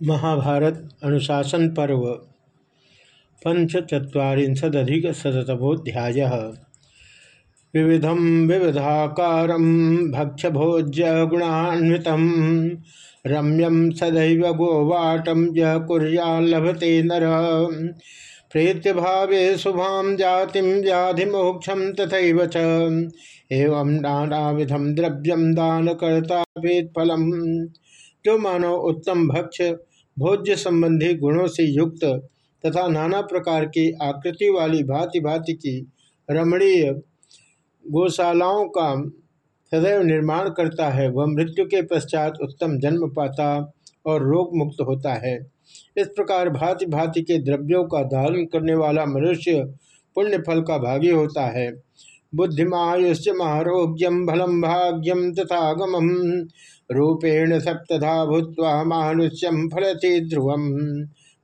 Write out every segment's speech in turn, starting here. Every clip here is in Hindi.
महाभारत अनुशासन पर्व पंचचत्वारिंशदधिक शतमोध्याय विविधम विविधाकार भक्ष्यभोज्य गुणान्वित रम्यम सदैव गोवाटम य कुर्या लभते नर। प्रेत्य भावे शुभाम जाति व्याधि मोक्षम तथा एवं नाना विधम द्रव्यम दान करता फलम जो मानव उत्तम भक्ष्य भोज्य संबंधी गुणों से युक्त तथा नाना प्रकार की आकृति वाली भांति भांति की रमणीय गौशालाओं का सदैव निर्माण करता है, वह मृत्यु के पश्चात उत्तम जन्म पाता और रोग मुक्त होता है। इस प्रकार भांति भांति के द्रव्यों का धारण करने वाला मनुष्य पुण्य फल का भागी होता है। बुद्धिमायुष्य महारोग्यम भलम भाग्यम तथा गमम रूपेण सप्तधा भूत मानुष्यम फलति ध्रुवम।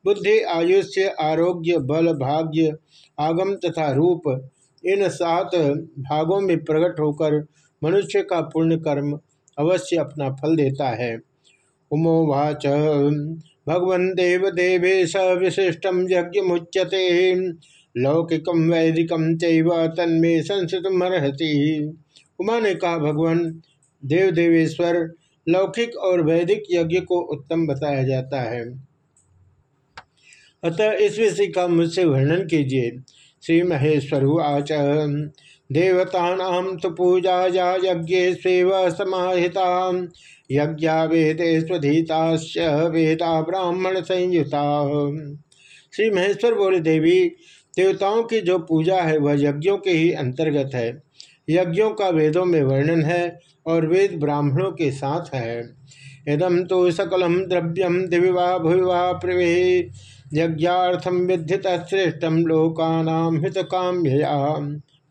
बुद्धि, आयुष्य, आरोग्य, बल, भाग्य, आगम तथा रूप, इन सात भागों में प्रकट होकर मनुष्य का पुण्य कर्म अवश्य अपना फल देता है। उमोवाच, भगवन देव देवेश विशिष्टम यज्ञ मुच्यते लौकिकम वैदिकम चैव तन्मे संस्कृत उमा ने कहा, भगवान देव देवेश्वर लौकिक और वैदिक यज्ञ को उत्तम बताया जाता है। अतः इस विषय का मुझसे वर्णन कीजिए। श्री महेश्वर आच देवता तो पूजा या यज्ञ स्व समाहिता यज्ञा वेदे स्वधीता वेदा ब्राह्मण संयुता श्री महेश्वर बोले, देवी देवताओं की जो पूजा है, वह यज्ञों के ही अंतर्गत है। यज्ञों का वेदों में वर्णन है और वेद ब्राह्मणों के साथ है। इदम तो सकलम द्रव्यम दिविवा भुविवा प्रवे। यज्ञार्थम विद्युत श्रेष्ठम लोकानाम हित काम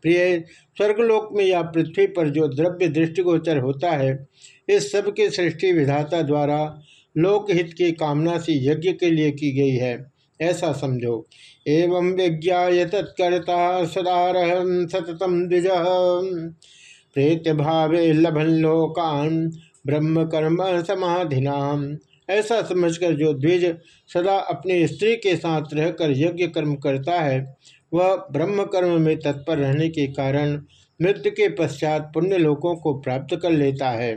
प्रिय, स्वर्गलोक में या पृथ्वी पर जो द्रव्य दृष्टिगोचर होता है, इस सब के सृष्टि विधाता द्वारा लोकहित की कामना से यज्ञ के लिए की गई है। ऐसा समझो। एवं विज्ञा तत्कर्ता सदार सततम द्विज। प्रेत्य भावे लभन लोकान ब्रह्म कर्म समाधिनाम ऐसा समझकर जो द्विज सदा अपनी स्त्री के साथ रहकर यज्ञ कर्म करता है, वह ब्रह्म कर्म में तत्पर रहने के कारण मृत्यु के पश्चात पुण्य लोकों को प्राप्त कर लेता है।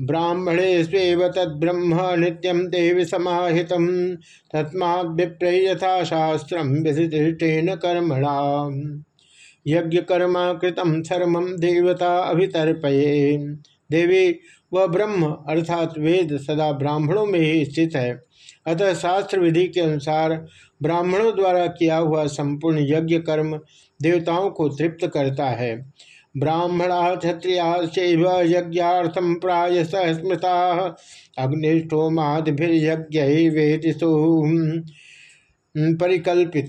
ब्राह्मणे स्वेव तद्ब्रह्म नित्यम देव समाहित। तस्मा विप्र यथा शास्त्र विधिष्ठेन कर्मणा। यज्ञ कर्मा कृतम शर्मम देवता अभितर्पये। देवी, वह ब्रह्म, अर्थात वेद, सदा ब्राह्मणों में ही स्थित है। अतः शास्त्र विधि के अनुसार ब्राह्मणों द्वारा किया हुआ संपूर्ण यज्ञ कर्म देवताओं को तृप्त करता है। ब्राह्मणा क्षत्रिया यज्ञार्थम प्राय स्मृता। अग्निष्ठो मादिभिर्यज्ञ वेदिशु परिकल्पित।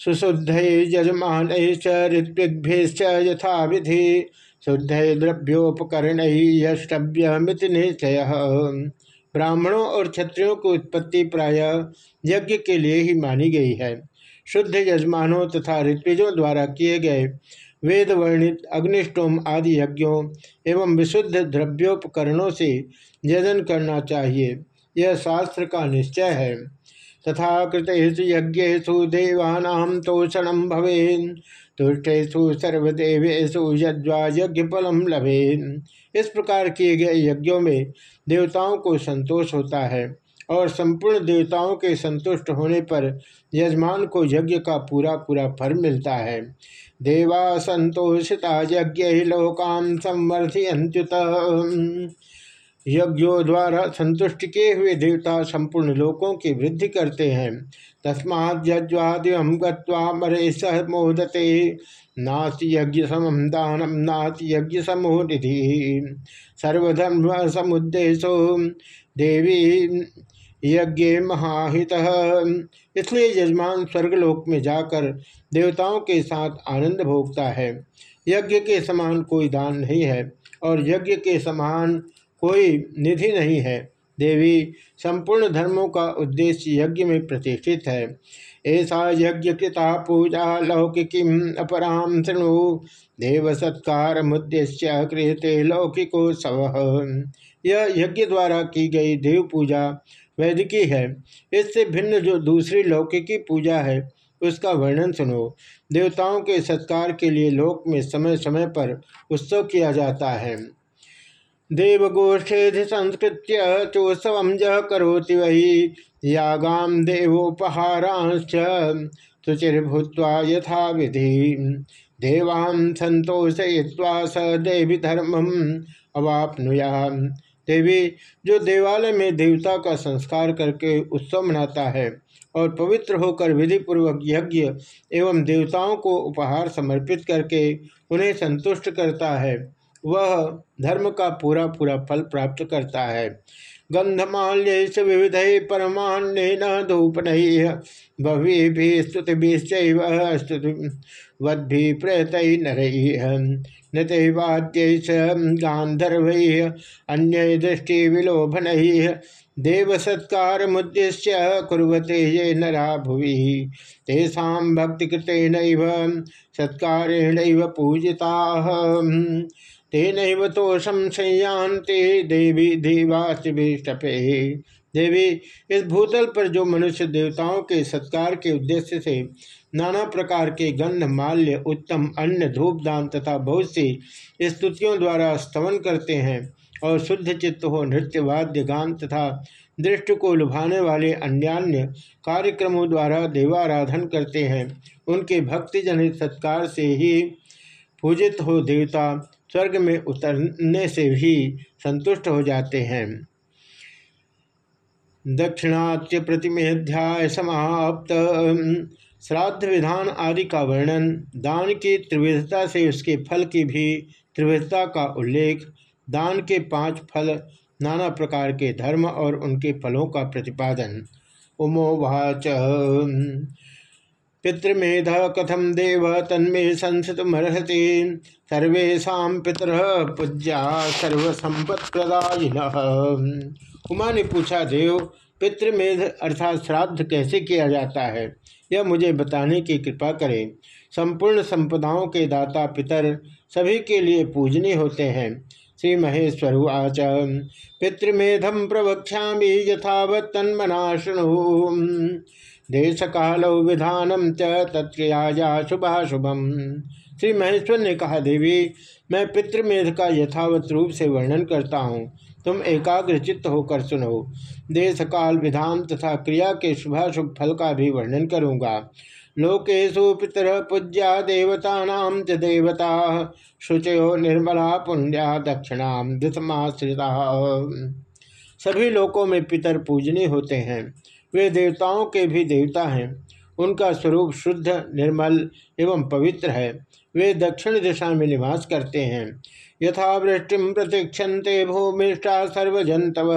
सुशुद्ध यजमान ऋत्विभ्यश्च यथा विधि शुद्ध द्रव्योपकरण यष्टव्य मित ब्राह्मणों और क्षत्रियों की उत्पत्ति प्राय यज्ञ के लिए ही मानी गई है। शुद्ध यजमानों तथा ऋत्विजों द्वारा किए गए वेद वर्णित अग्निष्टोम आदि यज्ञों एवं विशुद्ध द्रव्योपकरणों से यजन करना चाहिए। यह शास्त्र का निश्चय है। तथा कृतेषु यज्ञेशु देवानां तोषण भवेन तुष्टेशु सर्वदेवेशु यज्वा यज्ञ फलम लभेन। इस प्रकार किए गए यज्ञों में देवताओं को संतोष होता है। और संपूर्ण देवताओं के संतुष्ट होने पर यजमान को यज्ञ का पूरा पूरा फल मिलता है। देवा संतोषिता यज्ञ लोकान संवर्धियंत्युत यज्ञों द्वारा संतुष्ट किए हुए देवता संपूर्ण लोकों की वृद्धि करते हैं। तस्माद् यज्वादिम गरे सह मोदते। नास्ति यज्ञ समम दानम नास्ति यज्ञ समो निधि। सर्वधर्म समुद्देशो। देवी यज्ञ महाहित। इसलिए यजमान स्वर्गलोक में जाकर देवताओं के साथ आनंद भोगता है। यज्ञ के समान कोई दान नहीं है और यज्ञ के समान कोई निधि नहीं है। देवी, संपूर्ण धर्मों का उद्देश्य यज्ञ में प्रतिष्ठित है। ऐसा यज्ञ कृता पूजा लौकिकीम अपराम शृणु। देव सत्कार मुद्देश्य कृत लौकिको यह यज्ञ द्वारा की गई देव पूजा वैदिकी है। इससे भिन्न जो दूसरी लौकिकी पूजा है, उसका वर्णन सुनो। देवताओं के सत्कार के लिए लोक में समय समय पर उत्सव किया जाता है। देवगोष्ठे संस्कृत्य चोत्सव जह करोति वही यागाम देवोपहारांश्च शुचिर्भूत्वा यथा विधि। देवान संतोषय्वा स देवी धर्मम अवापनुया देवी, जो देवालय में देवता का संस्कार करके उत्सव मनाता है और पवित्र होकर विधि पूर्वक यज्ञ एवं देवताओं को उपहार समर्पित करके उन्हें संतुष्ट करता है, वह धर्म का पूरा पूरा फल प्राप्त करता है। गंधमाल्य विविध परमाण्य न धूपन भवि भी स्तुति भी स्तुति वद्भि प्रयत नर। नृतवाद्य गांधर्व अन्य दृष्टि विलोभन देव सत्कार मुद्देश्य कुरते ये नरा भुवि। तेषा भक्ति सत्कारेण पूजिता। तेन तोषम संयान्ते देवी देवास्तपे देवी, इस भूतल पर जो मनुष्य देवताओं के सत्कार के उद्देश्य से नाना प्रकार के गंध, माल्य, उत्तम अन्न धूप दान तथा बहुत सी स्तुतियों द्वारा स्तवन करते हैं और शुद्ध चित्त हो, नृत्य, वाद्य, गान तथा दृष्टि को लुभाने वाले अन्यान्य कार्यक्रमों द्वारा देवाराधन करते हैं। उनके भक्ति जनित सत्कार से ही पूजित हो देवता स्वर्ग में उतरने से भी संतुष्ट हो जाते हैं। दक्षिणाच्य प्रतिमेध्याय समाप्त श्राद्ध विधान आदि का वर्णन, दान की त्रिविधता से उसके फल की भी त्रिविधता का उल्लेख, दान के पाँच फल, नाना प्रकार के धर्म और उनके फलों का प्रतिपादन। उमोवाच पितृमेध कथम देव, तन्मे संसितमर्हति सर्वेशा पितर पूज्या सर्वसंपत् प्रदायिन उमा ने पूछा, देव पितृमेध अर्थात श्राद्ध कैसे किया जाता है? यह मुझे बताने की कृपा करें। संपूर्ण संपदाओं के दाता पितर सभी के लिए पूजनीय होते हैं। श्री महेश्वर उच पितृमेधम प्रवक्षा यथावत तन्मना शृणु देश कालो विधानम च तत्क्रिया शुभाशुभम। श्री महेश्वर ने कहा, देवी, मैं पितृमेध का यथावत रूप से वर्णन करता हूँ। तुम एकाग्र चित्त होकर सुनो। देश काल विधान तथा क्रिया के शुभाशुभ फल का भी वर्णन करूँगा। लोकेशु पितर पूज्या देवता च देवता, शुचयो निर्मला पुण्या दक्षिणा धृतमाश्रिता सभी लोकों में पितर पूजनीय होते हैं। वे देवताओं के भी देवता हैं। उनका स्वरूप शुद्ध, निर्मल एवं पवित्र है। वे दक्षिण दिशा में निवास करते हैं। यथा वृष्टि प्रतीक्षते भूमिष्ठा सर्वजंतव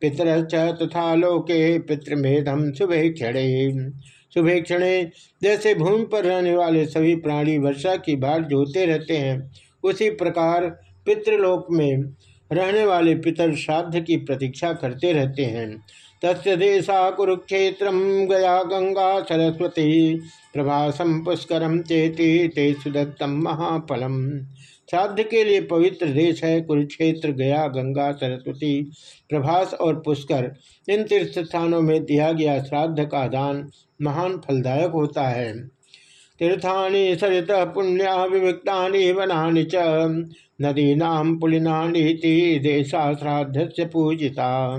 पितर तथा लोके पितृमेधम शुभे क्षणे शुभेक्षण, जैसे भूमि पर रहने वाले सभी प्राणी वर्षा की बाढ़ जोते रहते हैं, उसी प्रकार पितृलोक में रहने वाले पितर श्राद्ध की प्रतीक्षा करते रहते हैं। तस्य कुरुक्षेत्र गया गंगा सरस्वती प्रभासम पुष्कर चेती ते सुदत्तम महाफलम। श्राद्ध के लिए पवित्र देश है कुरुक्षेत्र, गया, गंगा, सरस्वती, प्रभास और पुष्कर। इन तीर्थ स्थानों में दिया गया श्राद्ध का दान महान फलदायक होता है। तीर्थानि सरित पुण्या विविक्ता वना च, नदीना पुलिनानी देशा श्राद्ध से पूजिता।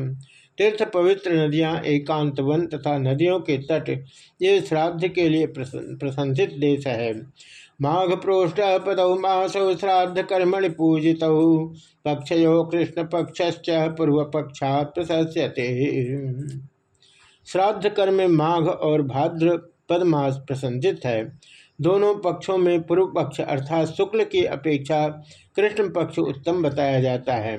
तीर्थ पवित्र नदियाँ एकांतवन तथा नदियों के तट ये श्राद्ध के लिए प्रशंसित देश है। माघ प्रोष्ठ पदौ मासौ श्राद्ध कर्मणि पूजित। पक्षयो कृष्ण पक्ष पूर्व पक्षा प्रशस्यते श्राद्ध कर्म माघ और भाद्र पदमास प्रसन्नित है। दोनों पक्षों में पूर्व पक्ष अर्थात शुक्ल की अपेक्षा कृष्ण पक्ष उत्तम बताया जाता है।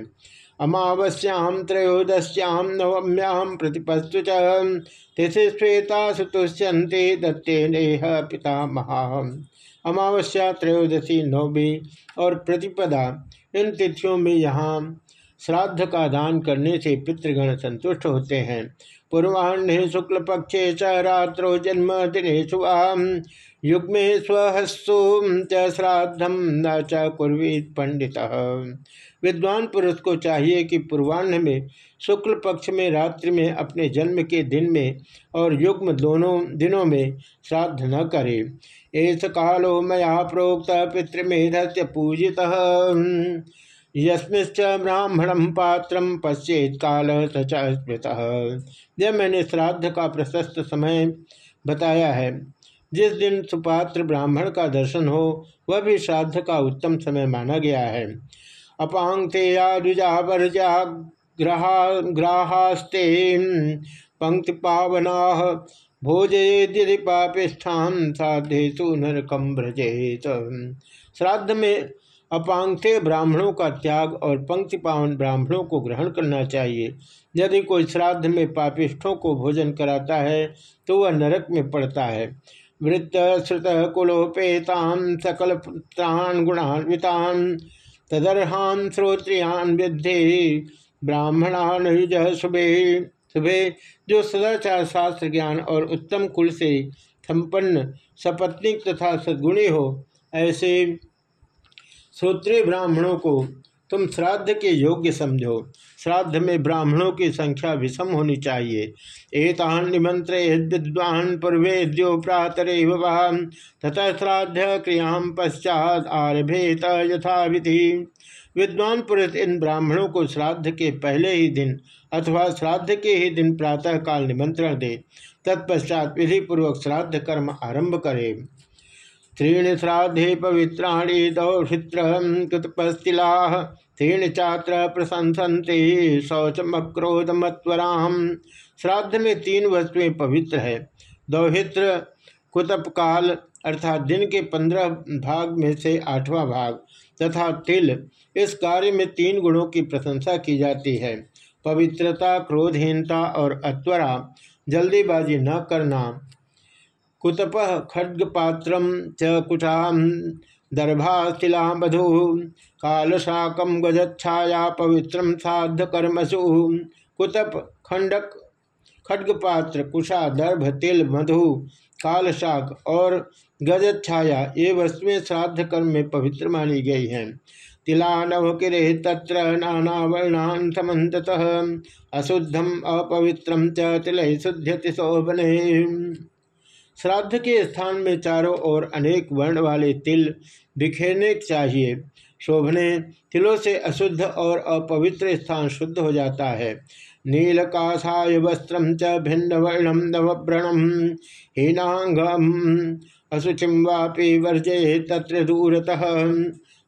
अमावस्याम त्रयोदश्याम नवम्याम प्रतिपस्तु तिथि श्वेता सुतुष्यंते दत्ते नेह पिता अमावस्या त्रयोदशी नवमी और प्रतिपदा, इन तिथियों में यहाँ श्राद्ध का दान करने से पितृगण संतुष्ट होते हैं। पूर्वाह्ने शुक्ल पक्षे च रात्रो जन्म दिने युग्मे स्वहस्तु च श्राद्धम न च कुर्वीत पंडित। विद्वान पुरुष को चाहिए कि पूर्वाह्न में, शुक्ल पक्ष में, रात्रि में, अपने जन्म के दिन में और युग्म दोनों दिनों में श्राद्ध न करे। एस कालो मया प्रोक्त पितृमेध से पूजित। यस्मिश्च ब्राह्मणम पात्रम पश्चेत काल स्मृत। यह मैंने श्राद्ध का प्रशस्त समय बताया है। जिस दिन सुपात्र ब्राह्मण का दर्शन हो, वह भी श्राद्ध का उत्तम समय माना गया है। अपांगते या वर्जा ग्राहास्ते पंक्ति पावना भोजे भोजयेदि पापिष्ठान साधेशु नरकम भ्रजेत श्राद्ध में अपांगते ब्राह्मणों का त्याग और पंक्ति पावन ब्राह्मणों को ग्रहण करना चाहिए। यदि कोई श्राद्ध में पापिष्ठों को भोजन कराता है तो वह नरक में पड़ता है। वृत्त श्रुत कुलोपेतान सकल गुणान्वितान, तदर्हान विद्धि, ब्राह्मणान शुभे शुभे, जो सदाचार शास्त्र ज्ञान और उत्तम कुल से संपन्न सपत्निक तथा सद्गुणी हो, ऐसे श्रोत्रिय ब्राह्मणों को तुम श्राद्ध के योग्य समझो। श्राद्ध में ब्राह्मणों की संख्या विषम होनी चाहिए। एतान निमंत्रे विद्वान पूर्वेद्यो प्रातरे तथा श्राद्ध क्रिया पश्चात आरभेत यथा विधि विद्वान पुरुष इन ब्राह्मणों को श्राद्ध के पहले ही दिन अथवा श्राद्ध के ही दिन प्रातः काल निमंत्रण दे। तत्पश्चात विधिपूर्वक श्राद्ध कर्म आरंभ करे। त्रीण श्राद्धे पवित्राणी दौषित्र कृतपस्तिला, तीर्ण चात्र प्रशंसनते शौचमक्रोध मत्वराम श्राद्ध में तीन वस्तुएँ पवित्र है। दौहित्र कुतप काल अर्थात दिन के पंद्रह भाग में से आठवां भाग, तथा तिल, इस कार्य में तीन गुणों की प्रशंसा की जाती है। पवित्रता, क्रोधहीनता और अत्वरा, जल्दीबाजी न करना कुतप खड्गपात्र च कुटा दर्भाशिला मधु कालशाकम गजच्छाया पवित्रम साध कर्मसु कुतप खंडक खड्गपात्र, कुशा, दर्भ, तिल, मधु, कालशाक और गजच्छाया ये वस्तुएँ श्राद्ध कर्म में पवित्र मानी गई हैं। तिलानव किरे तत्र नाना वर्णान समत अशुद्धम अपवित्रम च तिल शुद्ध शोभने। श्राद्ध के स्थान में चारों ओर अनेक वर्ण वाले तिल बिखेरने चाहिए। शोभने तिलों से अशुद्ध और अपवित्र स्थान शुद्ध हो जाता है। नील काषाय वस्त्र च भिन्न वर्णम नवव्रणम हीनांगम अशुचिम वापी वर्जे तत्र दूरतः।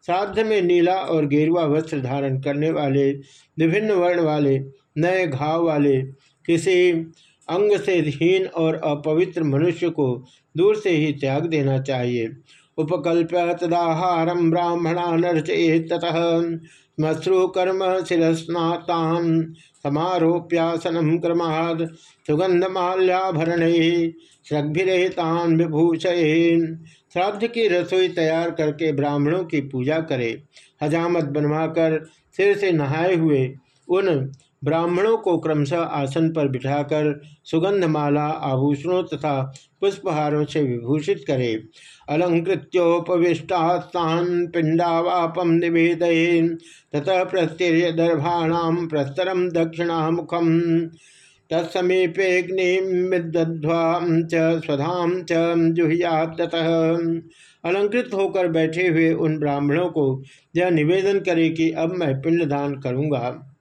श्राद्ध में नीला और गेरुआ वस्त्र धारण करने वाले, विभिन्न वर्ण वाले, नए घाव वाले, किसी अंग से हीन और अपवित्र मनुष्य को दूर से ही त्याग देना चाहिए। उपकल्प्य तदाहारम ब्राह्मणा नर्चये ततः मश्रु कर्म शिस्नातान समारोप्यासनम क्रमाद सुगंधमाल्याभरण श्रग्भिरेतान विभूषयन। श्राद्ध की रसोई तैयार करके ब्राह्मणों की पूजा करे। हजामत बनवाकर सिर से नहाए हुए उन ब्राह्मणों को क्रमशः आसन पर बिठाकर सुगंधमाला, आभूषणों तथा पुष्पहारों से विभूषित करे। अलंकृत्योपविष्टास्तान पिंडावापम निवेद ततः प्रत्यय दर्भाणाम प्रस्तरम दक्षिणामुखम। तत्समीपेग्निमिद्ध्वाम च स्वधाम च जुहियात अलंकृत होकर बैठे हुए उन ब्राह्मणों को यह निवेदन करे कि अब मैं पिंडदान करूँगा।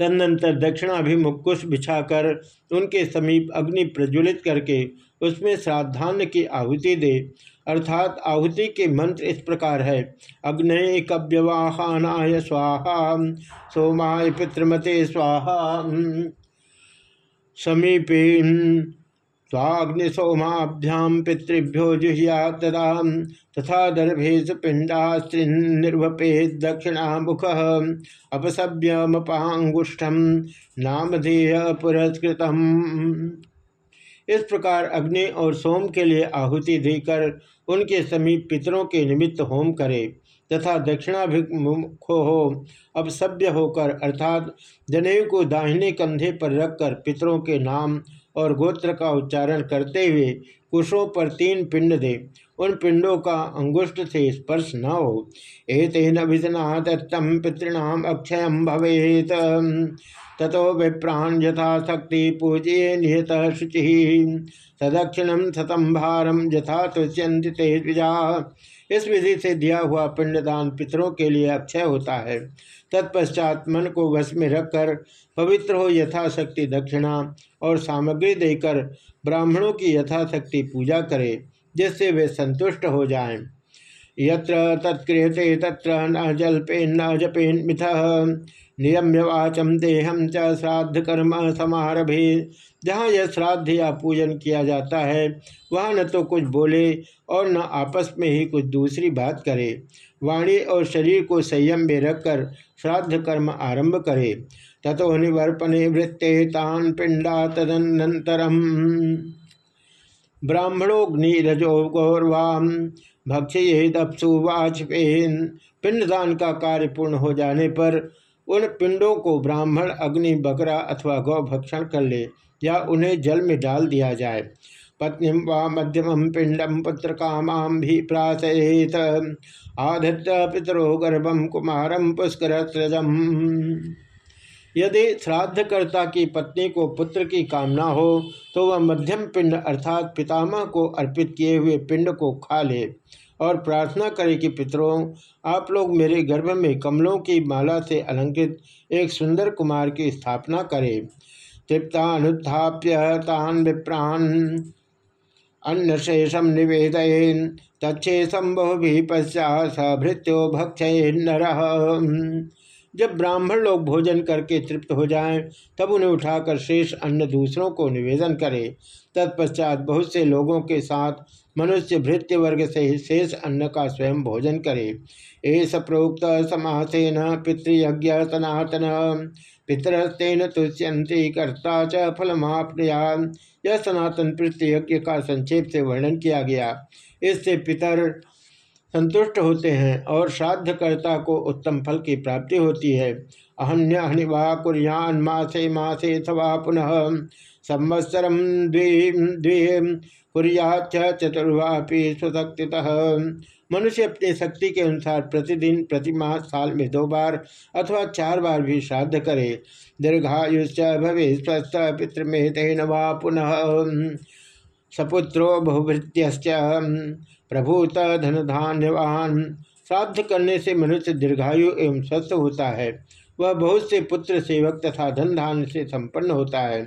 तदनंतर दक्षिणाभिमुख कुश बिछाकर उनके समीप अग्नि प्रज्वलित करके उसमें श्राद्धान्य की आहुति दे। अर्थात आहुति के मंत्र इस प्रकार है अग्नि कव्यवाहानाय स्वाहा, सोमाय पितृमते स्वाहा, समीपे स्वाग्निसोमाभ्याम पितृभ्यो जुहिया तदा तथा दर्भेश पिंडास्त्रिर्वपे दक्षिणा मुख अपसभ्यमपांगुष्ठम नामधेय पुरस्कृतम इस प्रकार अग्नि और सोम के लिए आहुति देकर उनके समीप पितरों के निमित्त होम करे तथा दक्षिणाभिमुखो हो अब सभ्य होकर अर्थात जनेऊ को दाहिने कंधे पर रखकर पितरों के नाम और गोत्र का उच्चारण करते हुए कुशों पर तीन पिंड दे। उन पिंडों का अंगुष्ठ से स्पर्श न हो। एतेन विधना दत्तम पितृणाम अक्षय भवेत। ततो विप्राण यथा शक्ति पूजिए निहत शुचि। सदक्षिणम सतम भारम यथा तुष्यंति ते द्विजा। इस विधि से दिया हुआ पिंडदान पितरों के लिए अक्षय होता है तत्पश्चात मन को वश में रखकर पवित्र हो यथाशक्ति दक्षिणा और सामग्री देकर ब्राह्मणों की यथाशक्ति पूजा करें, जिससे वे संतुष्ट हो जाएँ। यत्र तत्क्रियते तत्र न जल्पेन न जपेन मिथ नियम्य वाचम देहम च श्राद्ध कर्म समारभे। जहाँ यह श्राद्ध या पूजन किया जाता है, वहाँ न तो कुछ बोले और न आपस में ही कुछ दूसरी बात करे। वाणी और शरीर को संयम में रखकर श्राद्ध कर्म आरंभ करे। तथो निवर्पणे वृत्ते तान पिंडा तदनंतरम ब्राह्मणोग्निरजो गौरवाम भक्ष्य दपसु वाजपेन पिंडदान का कार्य पूर्ण हो जाने पर उन पिंडों को ब्राह्मण, अग्नि, बकरा अथवा गौ भक्षण कर ले या उन्हें जल में डाल दिया जाए। पत्नी व मध्यम पिंडम पुत्र कामाम भी प्रासयेत। आधत्य पितरो गर्भम कुमारम पुष्कर यदि श्राद्धकर्ता की पत्नी को पुत्र की कामना हो तो वह मध्यम पिंड अर्थात पितामह को अर्पित किए हुए पिंड को खा ले और प्रार्थना करे कि, पितरों, आप लोग मेरे गर्भ में कमलों की माला से अलंकृत एक सुंदर कुमार की स्थापना करें। तृप्तानुत्थाप्य तान विप्रान अन्न शेषम निवेदयन तच्छेषम बहु भी पश्चात सभृत्यो भक्ष नर। जब ब्राह्मण लोग भोजन करके तृप्त हो जाएँ, तब उन्हें उठाकर शेष अन्न दूसरों को निवेदन करें। तत्पश्चात बहुत से लोगों के साथ मनुष्य भृत्य वर्ग से ही शेष अन्न का स्वयं भोजन करे। एस प्रोक्त समासेन पितृयज्ञ सनातन। पितरस्तेन तुष्यंति कर्ता च फलमापया यह सनातन पितृयज्ञ का संक्षेप से वर्णन किया गया। इससे पितर संतुष्ट होते हैं और श्राद्धकर्ता को उत्तम फल की प्राप्ति होती है। अहन्य हनिवा कुरियान मासे मासे अथवा पुनः संवत्सर द्वे कुरियाच चतुर्वापी सुशक्ति मनुष्य अपनी शक्ति के अनुसार प्रतिदिन प्रतिमाह साल में दो बार अथवा चार बार भी श्राद्ध करे। दीर्घायुष भवे स्वस्थ पितृमेतेन वा पुनः। सपुत्रो बहुभृत्य प्रभूत धन धान्यवान श्राद्ध करने से मनुष्य दीर्घायु एवं स्वस्थ होता है। वह बहुत से पुत्र सेवक तथा धन धान्य से संपन्न होता है।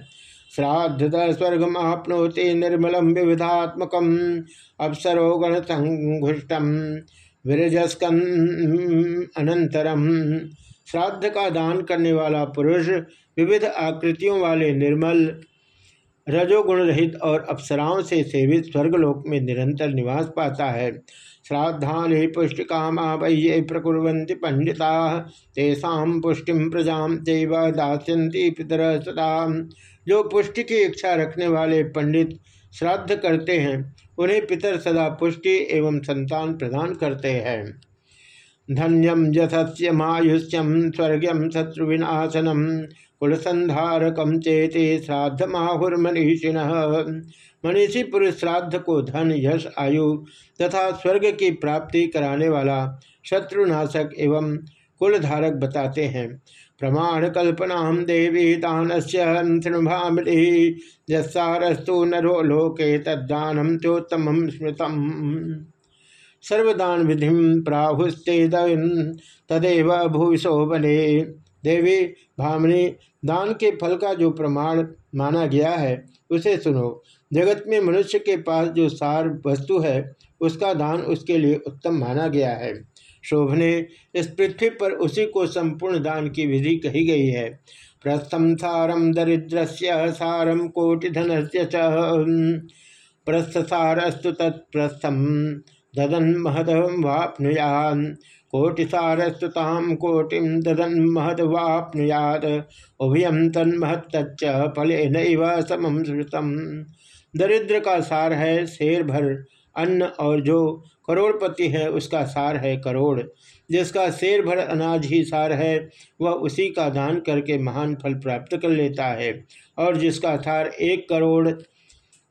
श्राद्ध स्वर्ग आपनोते निर्मलम विविधात्मक अवसरो गण संघुष्टम विरजस्कन अनंतरम श्राद्ध का दान करने वाला पुरुष विविध आकृतियों वाले निर्मल रजोगुण रहित और अप्सराओं से सेवित स्वर्गलोक में निरंतर निवास पाता है। श्राद्धा पुष्टिकामा वह्ये प्रकुवंती पंडिता तेषा पुष्टि प्रजा देव दास्यन्ति पितर सदा। जो पुष्टि की इच्छा रखने वाले पंडित श्राद्ध करते हैं, उन्हें पितर सदा पुष्टि एवं संतान प्रदान करते हैं। धन्यम यथस्यमायुष्यम स्वर्गम शत्रुविनाशनम। कुलसंधारकम चेते श्राद्ध माहुर्मनीषिण मनीषी पुरुष श्राद्ध को धन यश आयु तथा स्वर्ग की प्राप्ति कराने वाला शत्रुनाशक एवं कुलधारक बताते हैं। प्रमाण कल्पना देवी दान से यस्सारस्तु नरो लोके तद्दानम चोत्तम स्मृतम। सर्वदान विधि प्राहुस्ते तदेव भूविशो बने देवी भामनी दान के फल का जो प्रमाण माना गया है, उसे सुनो। जगत में मनुष्य के पास जो सार वस्तु है, उसका दान उसके लिए उत्तम माना गया है। शोभने, इस पृथ्वी पर उसी को संपूर्ण दान की विधि कही गई है। प्रस्थम सारम दरिद्र सारम कोटिधन से प्रस्थसारस्तु तत्प्रस्थम, ददन महद वापनुयान। कोटिसारस्तुताम कोटिम ददन महदवापनुयाद उभयम तन्महत्च फले नैव समम श्रुतम दरिद्र का सार है शेर भर अन्न और जो करोड़पति है उसका सार है करोड़। जिसका शेर भर अनाज ही सार है, वह उसी का दान करके महान फल प्राप्त कर लेता है। और जिसका सार एक करोड़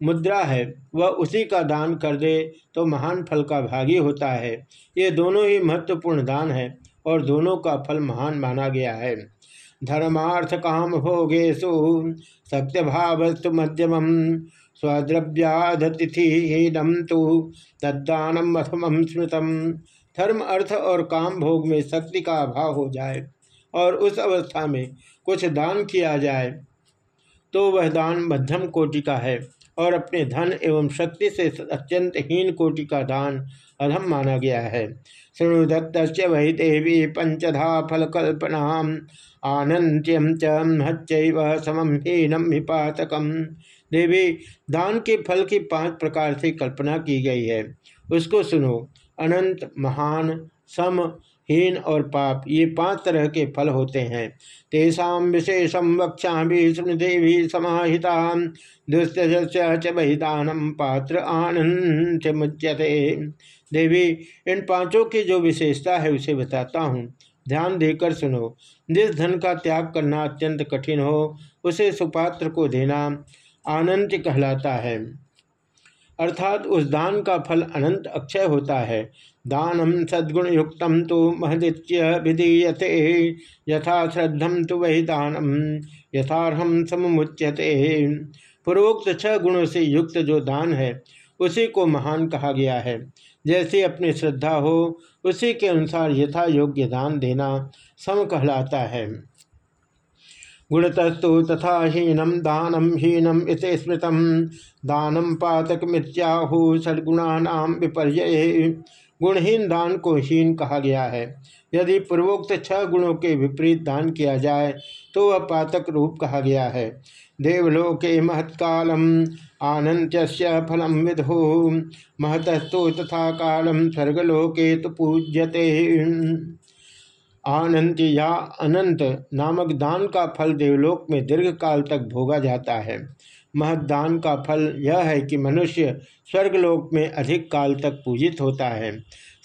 मुद्रा है, वह उसी का दान कर दे तो महान फल का भागी होता है। ये दोनों ही महत्वपूर्ण दान है और दोनों का फल महान माना गया है। धर्मार्थ काम भोगेशु सत्य भावस्तु मध्यम स्वद्रव्यादतिथिहीनम तो तद्दानम अथम स्मृतम। धर्म, अर्थ और काम भोग में शक्ति का अभाव हो जाए और उस अवस्था में कुछ दान किया जाए तो वह दान मध्यम कोटि का है। और अपने धन एवं शक्ति से अत्यंत हीन कोटि का दान अधम माना गया है। शृणु दत्त वही देवी पंचधा फल फलकल्पना आनंत्यम च समम हीनम हिपातकम। देवी, दान के फल की पाँच प्रकार से कल्पना की गई है। उसको सुनो, अनंत, महान, सम हीन और पाप, ये पाँच तरह के फल होते हैं। तेषा विशेषम वक्षा भी देवी समाहिता दुस्त बहिदानम पात्र आनंद मुच्यते। देवी, इन पाँचों की जो विशेषता है उसे बताता हूँ। ध्यान देकर सुनो, जिस धन का त्याग करना अत्यंत कठिन हो, उसे सुपात्र को देना आनंद कहलाता है। अर्थात उस दान का फल अनंत अक्षय होता है। दानम सद्गुण युक्त तो महदित्य विधीयते, यथा श्रद्धम तो वही दानम, यथारहम समुच्यते पूर्वोक्त छह गुणों से युक्त जो दान है, उसी को महान कहा गया है। जैसे अपनी श्रद्धा हो, उसी के अनुसार यथा योग्य दान देना सम कहलाता है। गुणतस्तु तथा हीनम दानम हीनम इत स्मृत। दानम पातक मिथ्याहु सदगुणानाम विपर्य गुणहीन दान को हीन कहा गया है। यदि पूर्वोक्त छह गुणों के विपरीत दान किया जाए तो वह पातक रूप कहा गया है। देवलोके महत्कालम आनंत्य फलम विधु महतस्तु तथा कालम स्वर्गलोके तो पूज्यते। आनंद या अनंत नामक दान का फल देवलोक में दीर्घ काल तक भोगा जाता है। महदान का फल यह है कि मनुष्य स्वर्गलोक में अधिक काल तक पूजित होता है।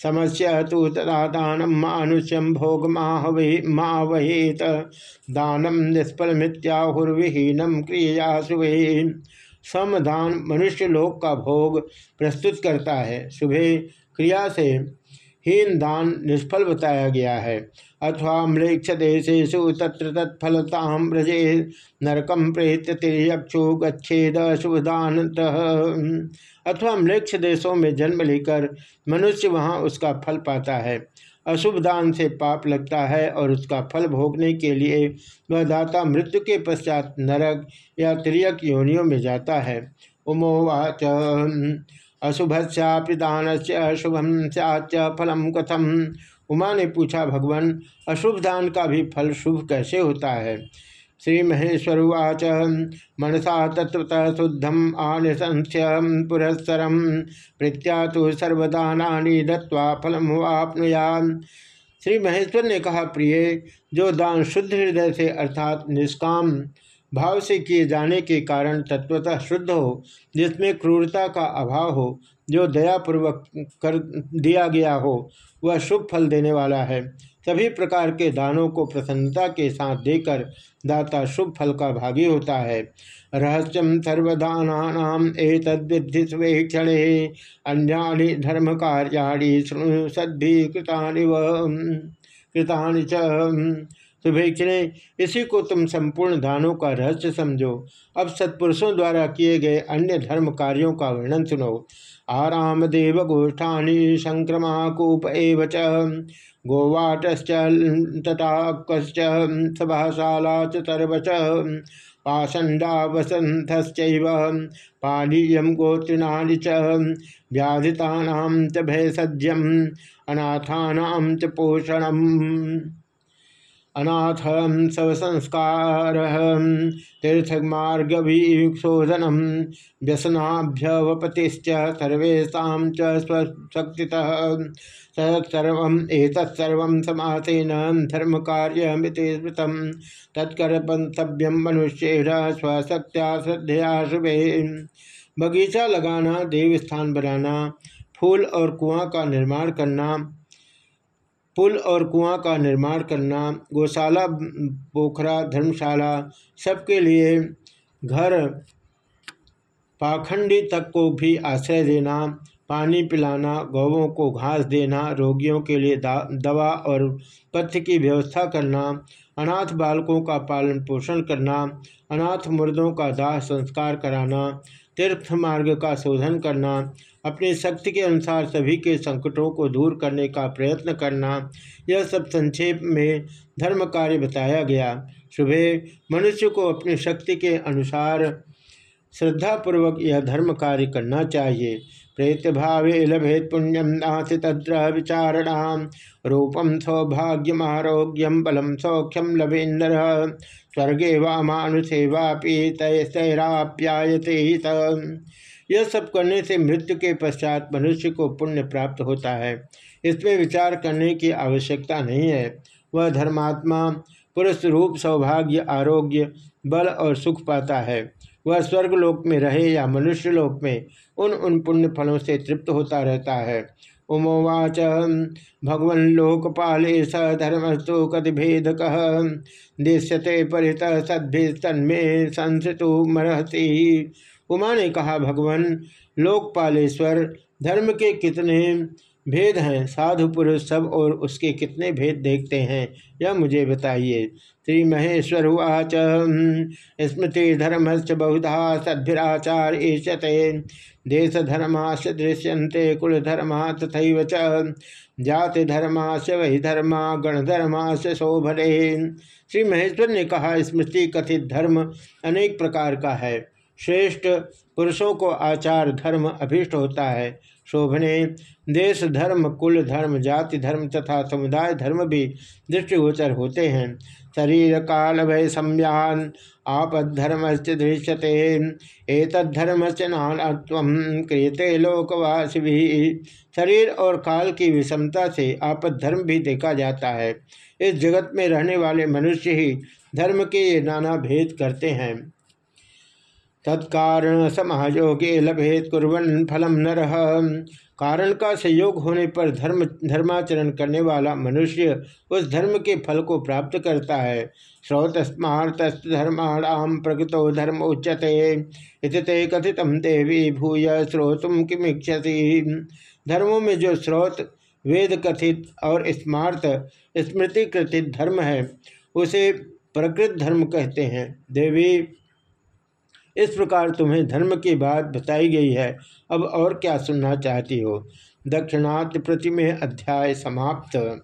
समस्या तो तदा दानम मानुष्यम भोग माहवे मावहेत। दानम निष्फल मिथ्याहुर्विहीनम क्रिया सुभे समदान मनुष्य लोक का भोग प्रस्तुत करता है। सुबह क्रिया से हीन दान निष्फल बताया गया है। अथवा म्लेक्ष देशेशु तत्र तत्फलताम व्रजे नरकम प्रेत तिरक्षु गच्छेद शुभदान अथवा म्लेक्ष देशों में जन्म लेकर मनुष्य वहाँ उसका फल पाता है। अशुभ दान से पाप लगता है और उसका फल भोगने के लिए वह दाता मृत्यु के पश्चात नरक या त्रियक योनियों में जाता है। उमोवाच अशुभस्यापि दान से अशुभम सच फलम कथम? उमा ने पूछा, भगवान अशुभ दान का भी फल शुभ कैसे होता है? श्री महेश्वरवाच मनसा तत्वतः शुद्धम आनिशंस्य पुरस्सर प्रीत्या तो सर्वदाना दत्वा फलम वापनुया श्री महेश्वर ने कहा, प्रिय, जो दान शुद्ध हृदय से अर्थात निष्काम भाव से किए जाने के कारण तत्वतः शुद्ध हो, जिसमें क्रूरता का अभाव हो, जो दयापूर्वक कर दिया गया हो, वह शुभ फल देने वाला है। सभी प्रकार के दानों को प्रसन्नता के साथ देकर दाता शुभ फल का भागी होता है। रहस्यम सर्वदानाम एतद्विधि स्वेक्षण अन्यानि धर्म कार्याणी शुणु कृतानि कृतानि च। सुभेक्षणे इसी को तुम संपूर्ण दानों का रहस्य समझो। अब सत्पुरुषों द्वारा किए गए अन्य धर्म कार्यों का वर्णन सुनो। आराम देव गोष्ठानी संक्रमाकूप एव च गोवाटश्च, तटाकश्च, सभाशाला च सर्वच। पाषंडा गोत्रिणानि च। व्याधितानां च भयसज्यम अनाथानां च पोषणम्। अनाथ शव संस्कार तीर्थ मार्ग तीर्थमार्गशोधनम व्यसनाभ्यवपतिश्च सर्वेशा स्वशक्ति सर्व एतत्सर्व समासेन धर्म कार्यमिति स्मृत तत्कर्तव्यम मनुष्य स्वशक्त्या श्रद्धया शुभे। बगीचा लगाना, देवस्थान बनाना, फूल और कुआँ का निर्माण करना पुल और कुआँ का निर्माण करना, गौशाला, पोखरा, धर्मशाला, सबके लिए घर पाखंडी तक को भी आश्रय देना, पानी पिलाना, गौवों को घास देना, रोगियों के लिए दवा और पथ्य की व्यवस्था करना, अनाथ बालकों का पालन पोषण करना, अनाथ मुर्दों का दाह संस्कार कराना तीर्थ मार्ग का शोधन करना, अपनी शक्ति के अनुसार सभी के संकटों को दूर करने का प्रयत्न करना, यह सब संक्षेप में धर्म कार्य बताया गया। सुबह, मनुष्य को अपनी शक्ति के अनुसार श्रद्धापूर्वक यह धर्म कार्य करना चाहिए। प्रेत भावे लभेत पुण्यम नाथ तद्र विचारणाम रूपम सौभाग्यम आरोग्यम बलम सौख्यम लभेन्द्र। स्वर्गे व मानुषे वापी तैराप्यायते यह सब करने से मृत्यु के पश्चात मनुष्य को पुण्य प्राप्त होता है। इसमें विचार करने की आवश्यकता नहीं है। वह धर्मात्मा, पुरुष रूप, सौभाग्य, आरोग्य, बल और सुख पाता है। वह स्वर्गलोक में रहे या मनुष्य लोक में, उन उन पुण्य फलों से तृप्त होता रहता है। उमोवाच। भगवन लोकपाले स धर्मस्तु कति भेद कह दृश्यते परित सद्भिस्तन्मे संसतु मरहती। उमा ने कहा, भगवान लोकपालेश्वर, धर्म के कितने भेद हैं? साधु पुरुष सब और उसके कितने भेद देखते हैं? यह मुझे बताइए। श्री महेश्वर उच स्मृति धर्म से बहुधा सद्भिराचार ईशते देश धर्माश दृश्यंते कुल धर्मा तथा च। धर्मा गणधर्माश शोभरे श्री महेश्वर ने कहा स्मृति कथित धर्म अनेक प्रकार का है। श्रेष्ठ पुरुषों को आचार धर्म अभिष्ट होता है। शोभने। देश धर्म कुल धर्म जाति धर्म तथा समुदाय धर्म भी दृष्टिगोचर होते हैं। शरीर काल भय संज्ञान आपद्धर्म से दृश्यते। एतद्धर्म से नाना क्रियते लोकवासी भी शरीर और काल की विषमता से आपद्धर्म भी देखा जाता है। इस जगत में रहने वाले मनुष्य ही धर्म के ये नाना भेद करते हैं। तत्कारण समायोगे लभेत कुरन फलम नर। कारण का संयोग होने पर धर्म, धर्माचरण करने वाला मनुष्य उस धर्म के फल को प्राप्त करता है। स्रोतस्मार्त धर्माणाम प्रकृतो धर्म उच्यते। इतते कथित देवी भूय श्रोतुम किमिक्षसी धर्मों में जो स्रोत, वेद कथित और स्मार्त स्मृति कृतित धर्म है, उसे प्रकृत धर्म कहते हैं। देवी इस प्रकार तुम्हें धर्म की बात बताई गई है। अब और क्या सुनना चाहती हो? दक्षिणात्य प्रति में अध्याय समाप्त।